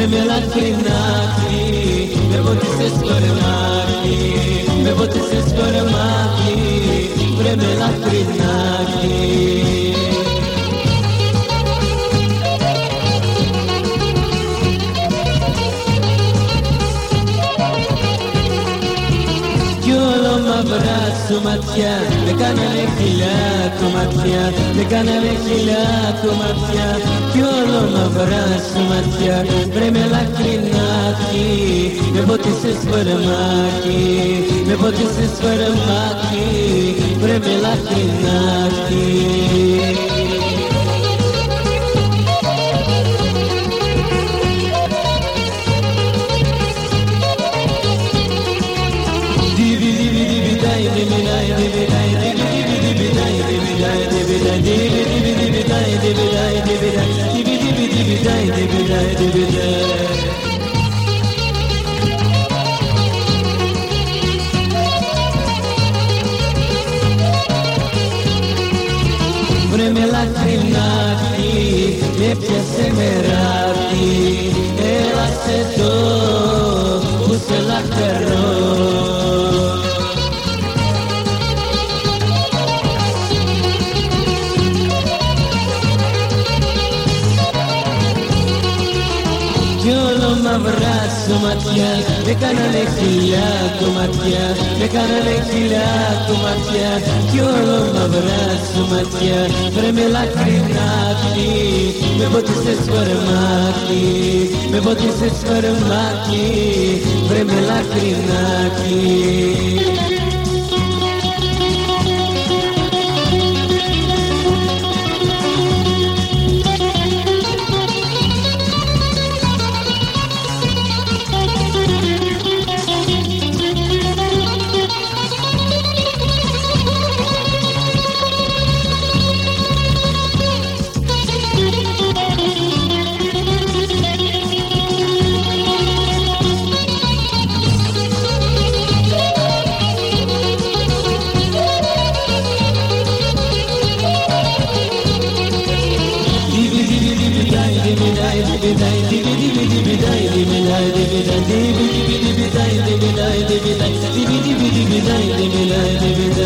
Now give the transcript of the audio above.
Vreme lacrimati Me botise scormati Me botise scormati Vreme lacrimati κομμάτια με κάνανε χιλιά κομμάτια με κάνανε χιλιά κομμάτια κι όλο μαυρά σου μάτια βρε με λακρινάκι με ποτίσες φαρμάκι με ποτίσες φαρμάκι βρε με λακρινάκι Βρε με λαχρινάκι, έπιασε μεράτι, μαυρά σου ματιά Με κάνανε χιλιά κομμάτια Με κάνανε χιλιά κομμάτια Κι όλο μαυρά σου ματιά Βρε με λακρινάκι Με ποτίσες φορμάκι Με ποτίσες φορμάκι Βρε με λακρινάκι Bidai bidai bidai bidai bidai bidai bidai bidai bidai bidai bidai bidai bidai bidai bidai bidai bidai bidai